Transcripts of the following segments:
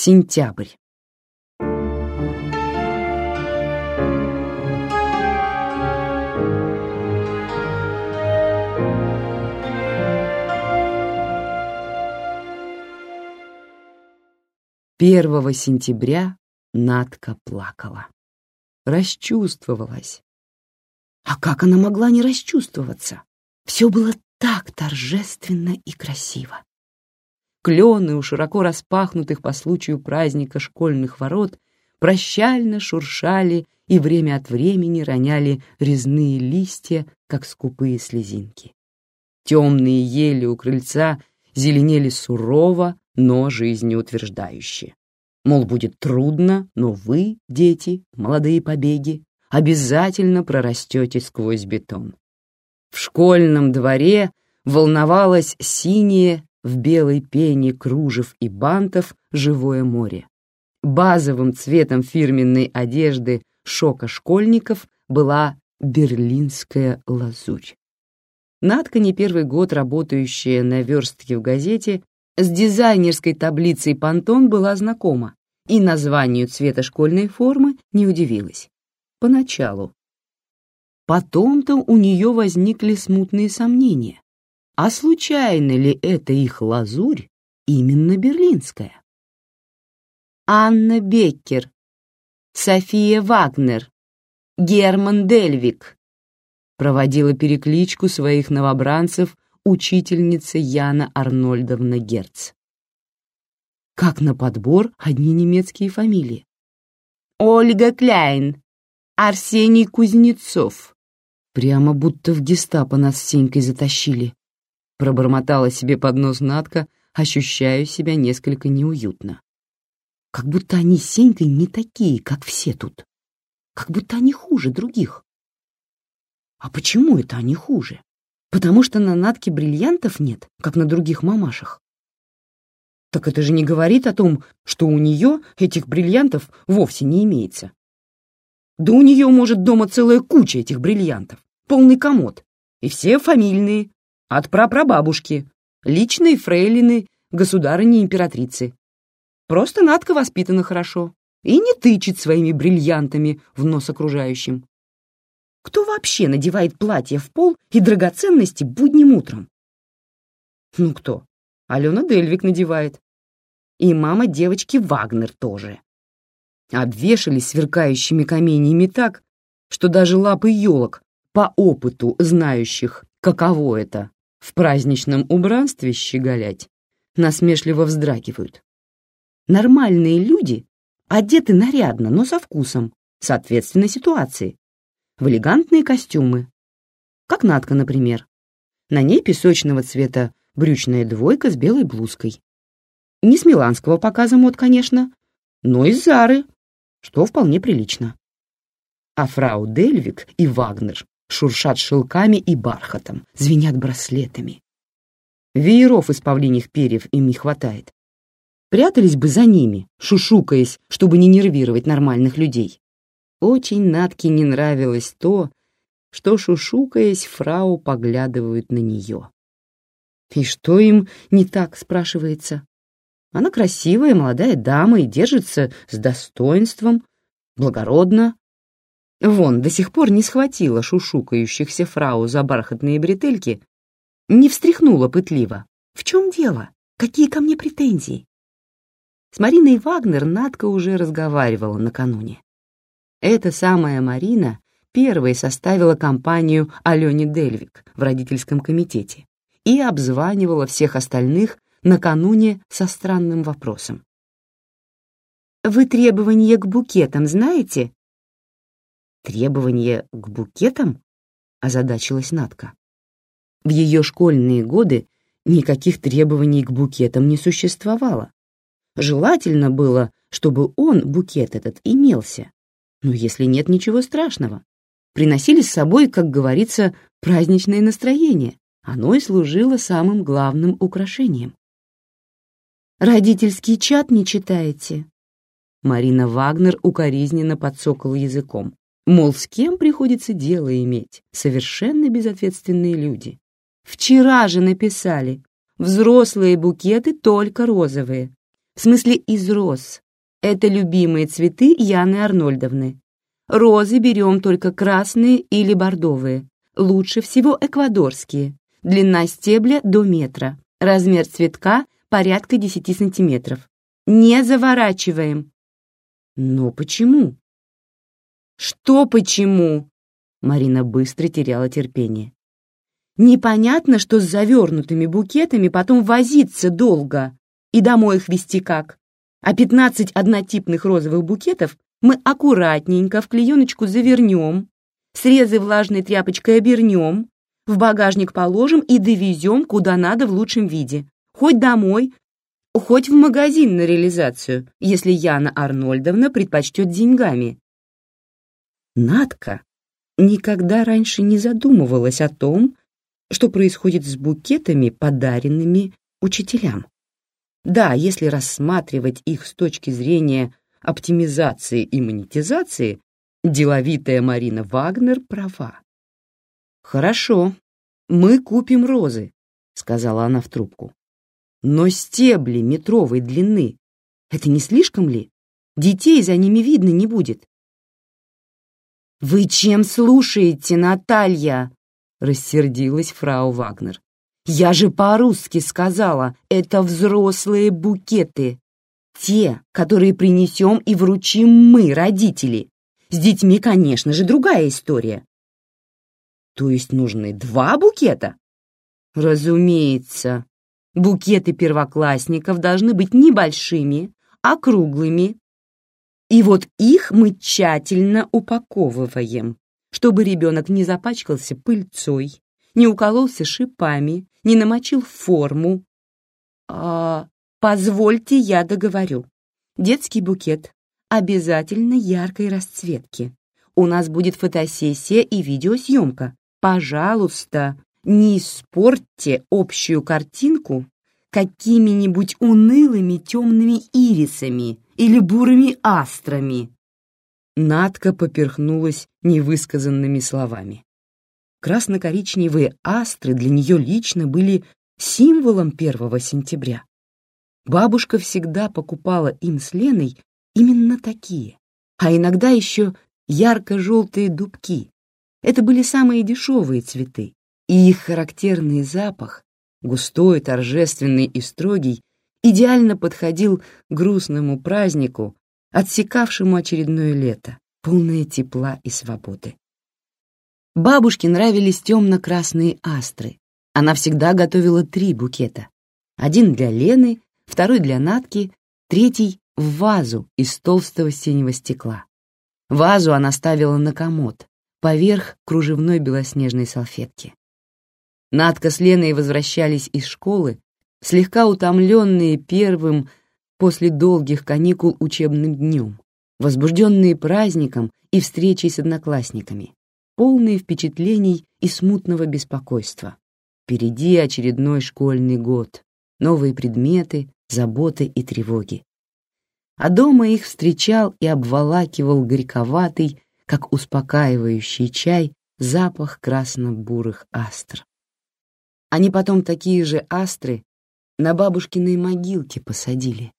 Сентябрь. Первого сентября Надка плакала. Расчувствовалась. А как она могла не расчувствоваться? Все было так торжественно и красиво. Клены у широко распахнутых по случаю праздника школьных ворот прощально шуршали и время от времени роняли резные листья, как скупые слезинки. Темные ели у крыльца зеленели сурово, но жизнеутверждающе. Мол, будет трудно, но вы, дети, молодые побеги, обязательно прорастете сквозь бетон. В школьном дворе волновалось синее в белой пене кружев и бантов живое море. Базовым цветом фирменной одежды шока школьников была берлинская лазурь. Надка, не первый год работающая на верстке в газете, с дизайнерской таблицей «Пантон» была знакома и названию цвета школьной формы не удивилась. Поначалу. Потом-то у нее возникли смутные сомнения. А случайно ли это их лазурь именно берлинская? Анна Беккер, София Вагнер, Герман Дельвик проводила перекличку своих новобранцев учительница Яна Арнольдовна Герц. Как на подбор одни немецкие фамилии. Ольга Кляйн, Арсений Кузнецов. Прямо будто в гестапо нас с Сенькой затащили. Пробормотала себе под нос Надка, ощущая себя несколько неуютно. Как будто они с Сенькой не такие, как все тут. Как будто они хуже других. А почему это они хуже? Потому что на Натке бриллиантов нет, как на других мамашах. Так это же не говорит о том, что у нее этих бриллиантов вовсе не имеется. Да у нее, может, дома целая куча этих бриллиантов, полный комод, и все фамильные, от прапрабабушки, личные фрейлины, государыни-императрицы. Просто Надка воспитана хорошо и не тычет своими бриллиантами в нос окружающим. Кто вообще надевает платье в пол и драгоценности будним утром? Ну кто? Алена Дельвик надевает. И мама девочки Вагнер тоже. Обвешались сверкающими каменьями так, что даже лапы елок, по опыту знающих, каково это, в праздничном убранстве щеголять, насмешливо вздрагивают. Нормальные люди одеты нарядно, но со вкусом, соответственно ситуации, в элегантные костюмы, как Натка, например. На ней песочного цвета брючная двойка с белой блузкой. Не с миланского показа мод, конечно, но из Зары, что вполне прилично. А фрау Дельвик и Вагнер шуршат шелками и бархатом, звенят браслетами. Вееров из павлиньих перьев им не хватает. Прятались бы за ними, шушукаясь, чтобы не нервировать нормальных людей. Очень Натке не нравилось то, что, шушукаясь, фрау поглядывают на нее. И что им не так, спрашивается? Она красивая молодая дама и держится с достоинством, благородно. Вон, до сих пор не схватила шушукающихся фрау за бархатные бретельки, не встряхнула пытливо. В чем дело? Какие ко мне претензии? С Мариной Вагнер Надка уже разговаривала накануне. Эта самая Марина первой составила компанию Алене Дельвик в родительском комитете и обзванивала всех остальных накануне со странным вопросом. «Вы требования к букетам знаете?» «Требования к букетам?» — озадачилась Натка. В ее школьные годы никаких требований к букетам не существовало. Желательно было, чтобы он, букет этот, имелся. Но если нет ничего страшного. Приносили с собой, как говорится, праздничное настроение, оно и служило самым главным украшением. «Родительский чат не читаете?» Марина Вагнер укоризненно подсокала языком. Мол, с кем приходится дело иметь? Совершенно безответственные люди. Вчера же написали. Взрослые букеты только розовые. В смысле из роз. Это любимые цветы Яны Арнольдовны. Розы берем только красные или бордовые. Лучше всего эквадорские. Длина стебля до метра. Размер цветка порядка 10 сантиметров. Не заворачиваем. Но почему? Что почему? Марина быстро теряла терпение. Непонятно, что с завернутыми букетами потом возиться долго и домой их вести как. А 15 однотипных розовых букетов мы аккуратненько в клееночку завернем, срезы влажной тряпочкой обернем, в багажник положим и довезем куда надо в лучшем виде. Хоть домой, хоть в магазин на реализацию, если Яна Арнольдовна предпочтет деньгами. Надка никогда раньше не задумывалась о том, что происходит с букетами, подаренными учителям. Да, если рассматривать их с точки зрения оптимизации и монетизации, деловитая Марина Вагнер права. «Хорошо, мы купим розы», — сказала она в трубку. «Но стебли метровой длины — это не слишком ли? Детей за ними видно не будет». «Вы чем слушаете, Наталья?» — рассердилась фрау Вагнер. «Я же по-русски сказала, это взрослые букеты. Те, которые принесем и вручим мы, родители. С детьми, конечно же, другая история». «То есть нужны два букета?» «Разумеется. Букеты первоклассников должны быть небольшими, округлыми. И вот их мы тщательно упаковываем, чтобы ребенок не запачкался пыльцой, не укололся шипами, не намочил форму. А, позвольте, я договорю. Детский букет обязательно яркой расцветки. У нас будет фотосессия и видеосъемка. Пожалуйста, не испортьте общую картинку какими-нибудь унылыми темными ирисами или бурыми астрами. Надка поперхнулась невысказанными словами. Красно-коричневые астры для нее лично были символом первого сентября. Бабушка всегда покупала им с Леной именно такие, а иногда еще ярко-желтые дубки. Это были самые дешевые цветы, и их характерный запах, густой, торжественный и строгий, идеально подходил грустному празднику, отсекавшему очередное лето, полное тепла и свободы. Бабушке нравились темно-красные астры. Она всегда готовила три букета. Один для Лены, второй для Натки, третий — в вазу из толстого синего стекла. Вазу она ставила на комод, поверх кружевной белоснежной салфетки. Натка с Леной возвращались из школы, слегка утомленные первым после долгих каникул учебным днем, возбужденные праздником и встречей с одноклассниками, полные впечатлений и смутного беспокойства. Впереди очередной школьный год, новые предметы, заботы и тревоги. А дома их встречал и обволакивал горьковатый, как успокаивающий чай, запах красно-бурых астр. Они потом такие же астры на бабушкиной могилке посадили.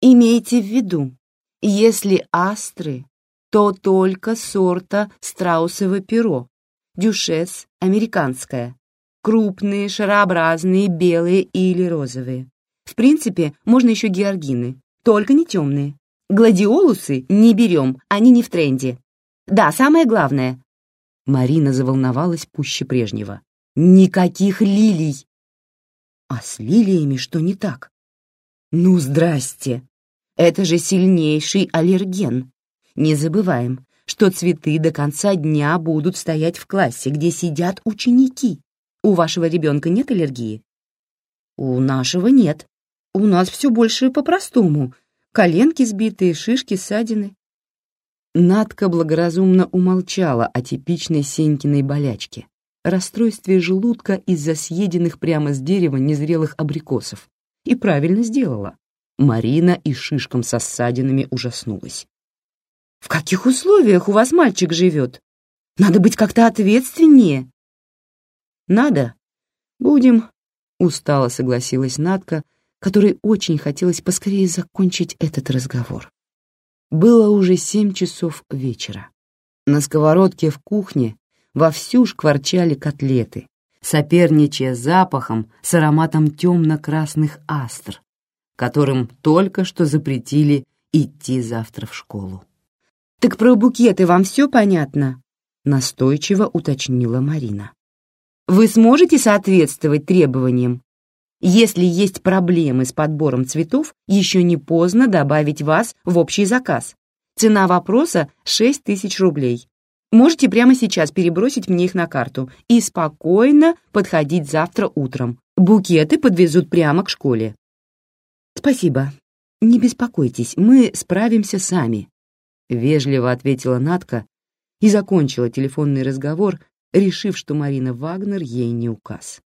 Имейте в виду, если астры, то только сорта страусово перо, дюшес американская, крупные, шарообразные, белые или розовые. В принципе, можно еще георгины, только не темные. Гладиолусы не берем, они не в тренде. Да, самое главное. Марина заволновалась пуще прежнего. Никаких лилий. А с лилиями что не так? Ну, здрасте. Это же сильнейший аллерген. Не забываем, что цветы до конца дня будут стоять в классе, где сидят ученики. У вашего ребенка нет аллергии? У нашего нет. У нас все больше по-простому. Коленки сбитые, шишки, ссадины. Надка благоразумно умолчала о типичной Сенькиной болячке, расстройстве желудка из-за съеденных прямо с дерева незрелых абрикосов. И правильно сделала. Марина и шишкам со ссадинами ужаснулась. «В каких условиях у вас мальчик живет? Надо быть как-то ответственнее». «Надо. Будем», — устало согласилась Надка, которой очень хотелось поскорее закончить этот разговор. Было уже семь часов вечера. На сковородке в кухне вовсю шкварчали котлеты, соперничая запахом с ароматом темно-красных астр, которым только что запретили идти завтра в школу. «Так про букеты вам все понятно?» — настойчиво уточнила Марина. «Вы сможете соответствовать требованиям? Если есть проблемы с подбором цветов, еще не поздно добавить вас в общий заказ. Цена вопроса — 6 тысяч рублей. Можете прямо сейчас перебросить мне их на карту и спокойно подходить завтра утром. Букеты подвезут прямо к школе. Спасибо. Не беспокойтесь, мы справимся сами. Вежливо ответила Натка и закончила телефонный разговор, решив, что Марина Вагнер ей не указ.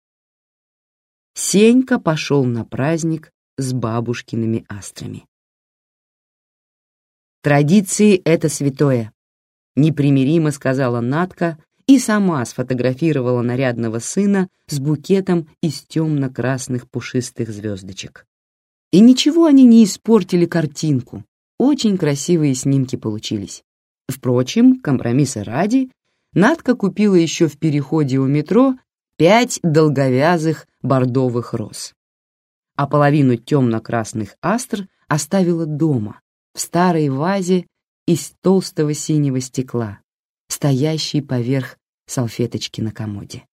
Сенька пошел на праздник с бабушкиными астрами. Традиции — это святое непримиримо сказала Натка и сама сфотографировала нарядного сына с букетом из темно-красных пушистых звездочек. И ничего они не испортили картинку. Очень красивые снимки получились. Впрочем, компромисса ради, Натка купила еще в переходе у метро пять долговязых бордовых роз. А половину темно-красных астр оставила дома, в старой вазе из толстого синего стекла, стоящий поверх салфеточки на комоде.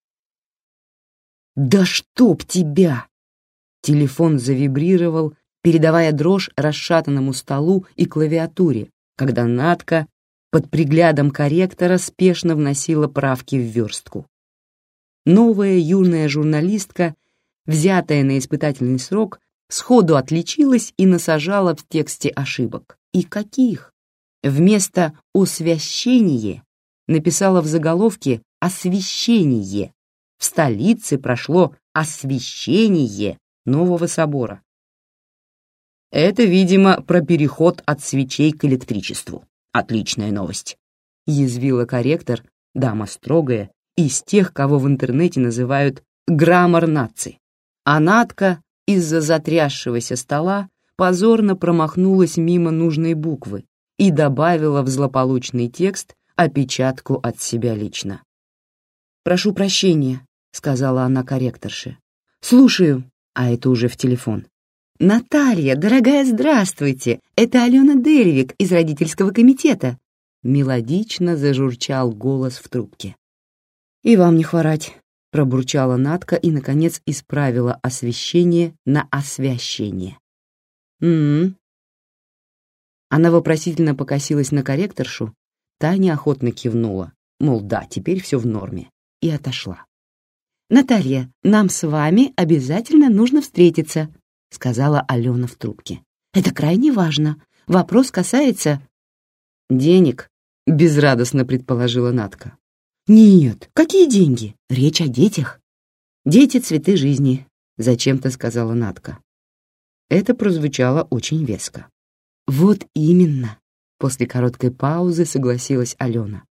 «Да чтоб тебя!» Телефон завибрировал, передавая дрожь расшатанному столу и клавиатуре, когда Натка под приглядом корректора спешно вносила правки в верстку. Новая юная журналистка, взятая на испытательный срок, сходу отличилась и насажала в тексте ошибок. И каких? Вместо «освящение» написала в заголовке «освящение». В столице прошло освящение нового собора. Это, видимо, про переход от свечей к электричеству. Отличная новость. Язвила корректор, дама строгая, из тех, кого в интернете называют граммар наци. А Натка из-за затрясшегося стола позорно промахнулась мимо нужной буквы и добавила в злополучный текст опечатку от себя лично. «Прошу прощения», — сказала она корректорше. «Слушаю», а это уже в телефон. «Наталья, дорогая, здравствуйте! Это Алена Дельвик из родительского комитета!» Мелодично зажурчал голос в трубке. «И вам не хворать», — пробурчала Натка и, наконец, исправила освещение на освящение. «М-м, она вопросительно покосилась на корректоршу, та неохотно кивнула, мол, да, теперь все в норме, и отошла. «Наталья, нам с вами обязательно нужно встретиться», — сказала Алена в трубке. «Это крайне важно. Вопрос касается...» «Денег», — безрадостно предположила Натка. «Нет, какие деньги? Речь о детях». «Дети — цветы жизни», — зачем-то сказала Натка. Это прозвучало очень веско. «Вот именно», — после короткой паузы согласилась Алена.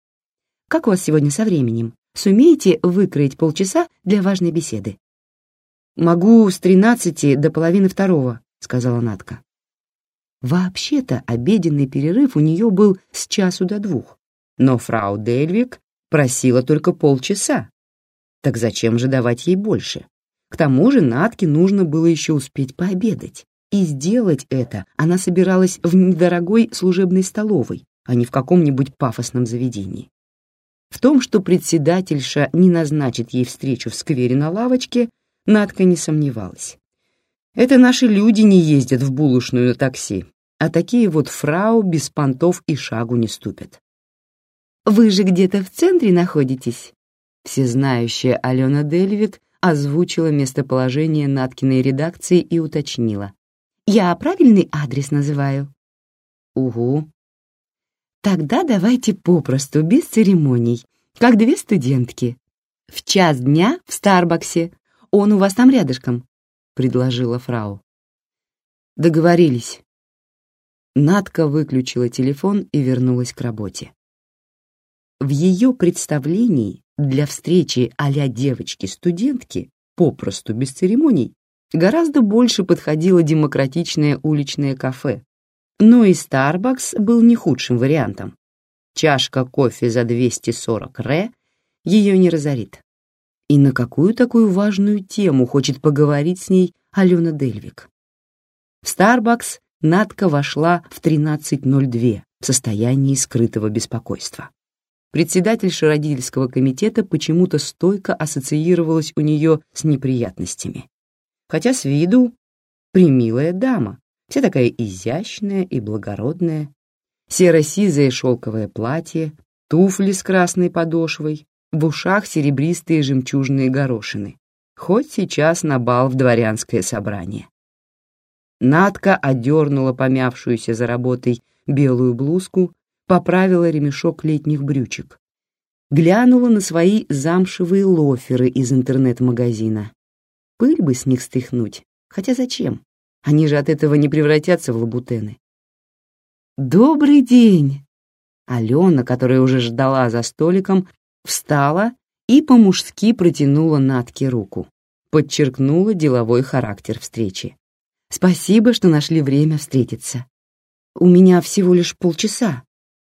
«Как у вас сегодня со временем? Сумеете выкроить полчаса для важной беседы?» «Могу с тринадцати до половины второго», — сказала Натка. Вообще-то обеденный перерыв у нее был с часу до двух, но фрау Дельвик просила только полчаса. Так зачем же давать ей больше? К тому же Натке нужно было еще успеть пообедать. И сделать это она собиралась в недорогой служебной столовой, а не в каком-нибудь пафосном заведении. В том, что председательша не назначит ей встречу в сквере на лавочке, Надка не сомневалась. Это наши люди не ездят в булочную на такси, а такие вот фрау без понтов и шагу не ступят. «Вы же где-то в центре находитесь?» Всезнающая Алена Дельвик озвучила местоположение Наткиной редакции и уточнила. Я правильный адрес называю? Угу. Тогда давайте попросту, без церемоний, как две студентки. В час дня в Старбаксе. Он у вас там рядышком, предложила фрау. Договорились. Надка выключила телефон и вернулась к работе. В ее представлении для встречи а девочки-студентки, попросту без церемоний, гораздо больше подходило демократичное уличное кафе, но и Starbucks был не худшим вариантом. Чашка кофе за 240 ре ее не разорит. И на какую такую важную тему хочет поговорить с ней Алена Дельвик? В Starbucks Надка вошла в 13.02 в состоянии скрытого беспокойства. Председательша родительского комитета почему-то стойко ассоциировалась у нее с неприятностями. Хотя с виду примилая дама, вся такая изящная и благородная, серо-сизое шелковое платье, туфли с красной подошвой, в ушах серебристые жемчужные горошины. Хоть сейчас на бал в дворянское собрание. Надка одернула помявшуюся за работой белую блузку, поправила ремешок летних брючек. Глянула на свои замшевые лоферы из интернет-магазина. Пыль бы с них стряхнуть, хотя зачем? Они же от этого не превратятся в лабутены. «Добрый день!» Алена, которая уже ждала за столиком, встала и по-мужски протянула Натке руку, подчеркнула деловой характер встречи. «Спасибо, что нашли время встретиться. У меня всего лишь полчаса».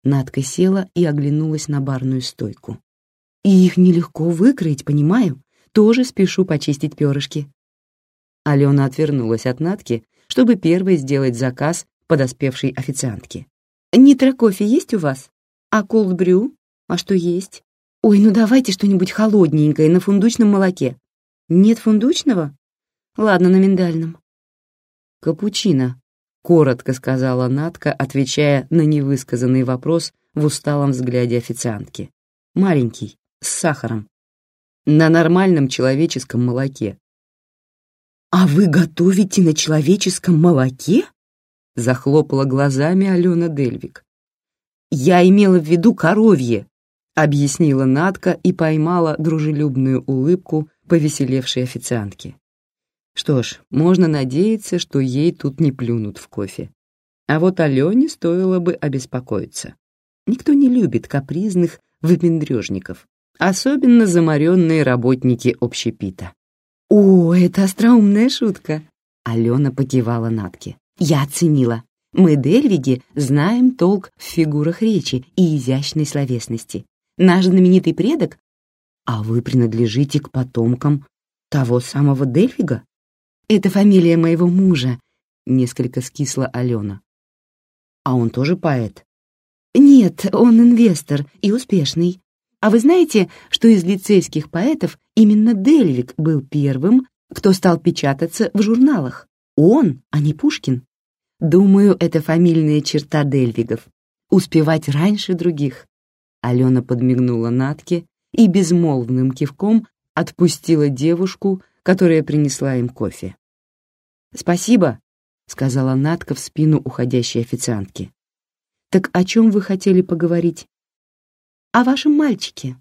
Натка села и оглянулась на барную стойку. «И их нелегко выкроить, понимаю. Тоже спешу почистить перышки». Алена отвернулась от Натки, чтобы первой сделать заказ подоспевшей официантки. «Нитро кофе есть у вас? А колд-брю? А что есть? Ой, ну давайте что-нибудь холодненькое на фундучном молоке. Нет фундучного? Ладно, на миндальном. Капучино, коротко сказала Натка, отвечая на невысказанный вопрос в усталом взгляде официантки. Маленький, с сахаром. На нормальном человеческом молоке. «А вы готовите на человеческом молоке?» Захлопала глазами Алена Дельвик. «Я имела в виду коровье», объяснила Надка и поймала дружелюбную улыбку повеселевшей официантки. Что ж, можно надеяться, что ей тут не плюнут в кофе. А вот Алене стоило бы обеспокоиться. Никто не любит капризных выпендрежников, особенно заморенные работники общепита. «О, это остроумная шутка!» Алена покивала Натке. «Я оценила. Мы, Дельвиги, знаем толк в фигурах речи и изящной словесности наш знаменитый предок, а вы принадлежите к потомкам того самого Дельфига? Это фамилия моего мужа, несколько скисла Алена. А он тоже поэт? Нет, он инвестор и успешный. А вы знаете, что из лицейских поэтов именно Дельвик был первым, кто стал печататься в журналах? Он, а не Пушкин. Думаю, это фамильная черта Дельвигов — успевать раньше других. Алена подмигнула Натке и безмолвным кивком отпустила девушку, которая принесла им кофе. «Спасибо», — сказала Натка в спину уходящей официантки. «Так о чем вы хотели поговорить?» «О вашем мальчике».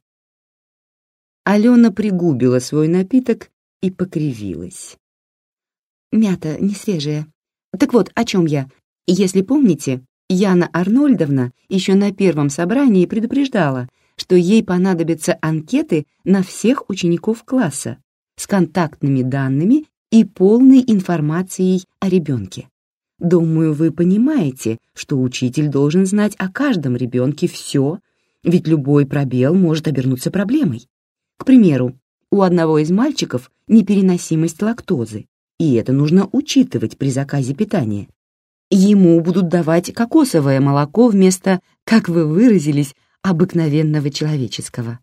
Алена пригубила свой напиток и покривилась. «Мята не свежая. Так вот, о чем я? Если помните, Яна Арнольдовна еще на первом собрании предупреждала, что ей понадобятся анкеты на всех учеников класса с контактными данными и полной информацией о ребенке. Думаю, вы понимаете, что учитель должен знать о каждом ребенке все, ведь любой пробел может обернуться проблемой. К примеру, у одного из мальчиков непереносимость лактозы, и это нужно учитывать при заказе питания. Ему будут давать кокосовое молоко вместо, как вы выразились, обыкновенного человеческого.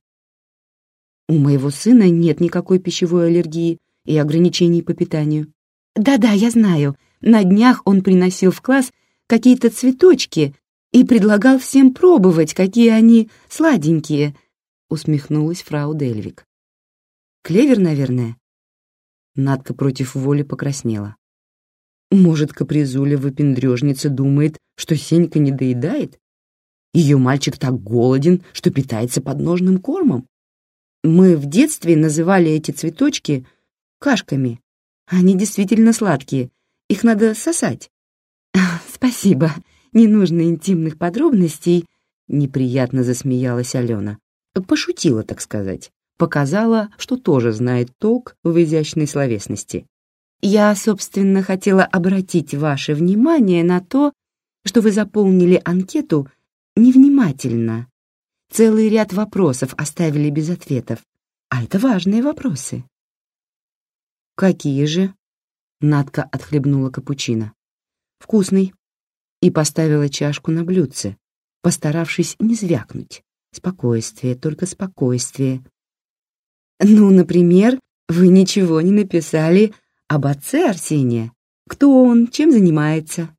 У моего сына нет никакой пищевой аллергии и ограничений по питанию. Да-да, я знаю. На днях он приносил в класс какие-то цветочки и предлагал всем пробовать, какие они сладенькие, усмехнулась фрау Дельвик. Клевер, наверное. Надка против воли покраснела. Может, капризуля выпендрежница думает, что Сенька не доедает? Ее мальчик так голоден, что питается подножным кормом. Мы в детстве называли эти цветочки кашками. Они действительно сладкие, их надо сосать. Спасибо, не нужно интимных подробностей, неприятно засмеялась Алена. Пошутила, так сказать. Показала, что тоже знает толк в изящной словесности. Я, собственно, хотела обратить ваше внимание на то, что вы заполнили анкету невнимательно. Целый ряд вопросов оставили без ответов, а это важные вопросы. Какие же? Надка отхлебнула капучино. Вкусный. И поставила чашку на блюдце, постаравшись не звякнуть. Спокойствие, только спокойствие. Ну, например, вы ничего не написали об отце Арсения. Кто он, чем занимается?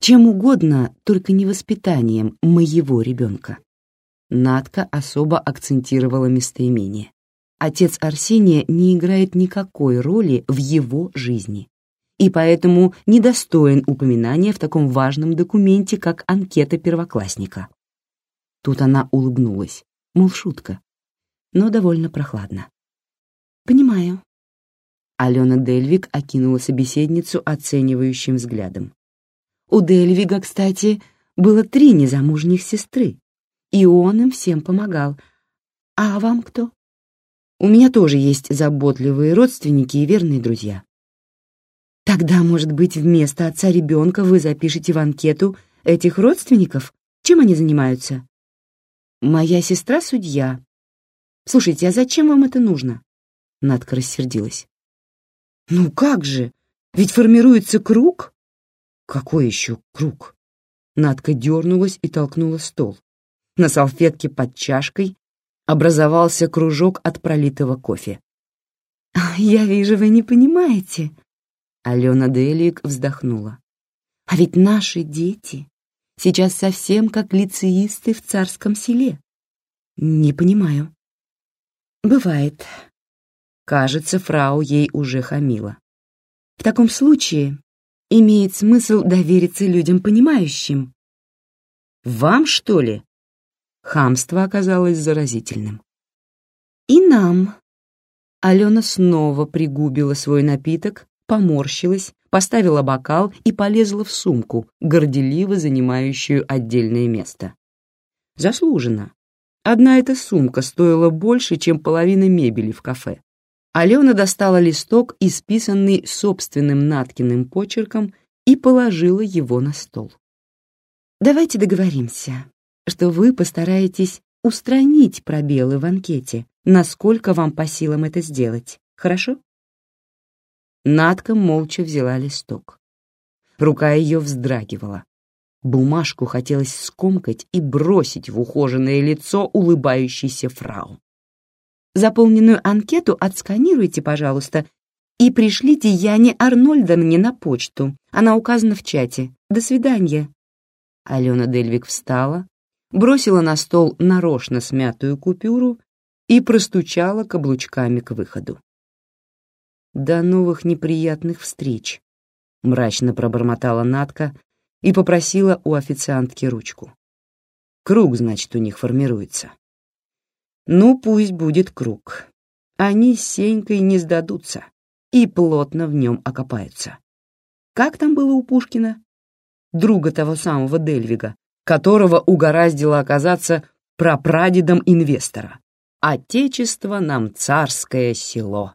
Чем угодно, только не воспитанием моего ребенка. Надка особо акцентировала местоимение. Отец Арсения не играет никакой роли в его жизни и поэтому недостоин упоминания в таком важном документе, как анкета первоклассника. Тут она улыбнулась, мол, шутка, но довольно прохладно. «Понимаю». Алена Дельвик окинула собеседницу оценивающим взглядом. У Дельвига, кстати, было три незамужних сестры, и он им всем помогал. А вам кто? У меня тоже есть заботливые родственники и верные друзья. Тогда, может быть, вместо отца ребенка вы запишете в анкету этих родственников? Чем они занимаются? Моя сестра судья. Слушайте, а зачем вам это нужно? Надка рассердилась. Ну как же? Ведь формируется круг. Какой еще круг? Надка дернулась и толкнула стол. На салфетке под чашкой образовался кружок от пролитого кофе. «Я вижу, вы не понимаете», Алена Делик вздохнула. А ведь наши дети сейчас совсем как лицеисты в царском селе. Не понимаю. Бывает. Кажется, фрау ей уже хамила. В таком случае имеет смысл довериться людям понимающим. Вам, что ли? Хамство оказалось заразительным. И нам. Алена снова пригубила свой напиток, поморщилась, поставила бокал и полезла в сумку, горделиво занимающую отдельное место. Заслуженно. Одна эта сумка стоила больше, чем половина мебели в кафе. Алена достала листок, исписанный собственным Наткиным почерком, и положила его на стол. «Давайте договоримся, что вы постараетесь устранить пробелы в анкете, насколько вам по силам это сделать, хорошо?» Надка молча взяла листок. Рука ее вздрагивала. Бумажку хотелось скомкать и бросить в ухоженное лицо улыбающейся фрау. «Заполненную анкету отсканируйте, пожалуйста, и пришлите Яне Арнольда мне на почту. Она указана в чате. До свидания». Алена Дельвик встала, бросила на стол нарочно смятую купюру и простучала каблучками к выходу. До новых неприятных встреч, мрачно пробормотала Натка и попросила у официантки ручку. Круг, значит, у них формируется. Ну, пусть будет круг. Они с Сенькой не сдадутся и плотно в нем окопаются. Как там было у Пушкина? Друга того самого Дельвига, которого угораздило оказаться прапрадедом инвестора. Отечество нам царское село.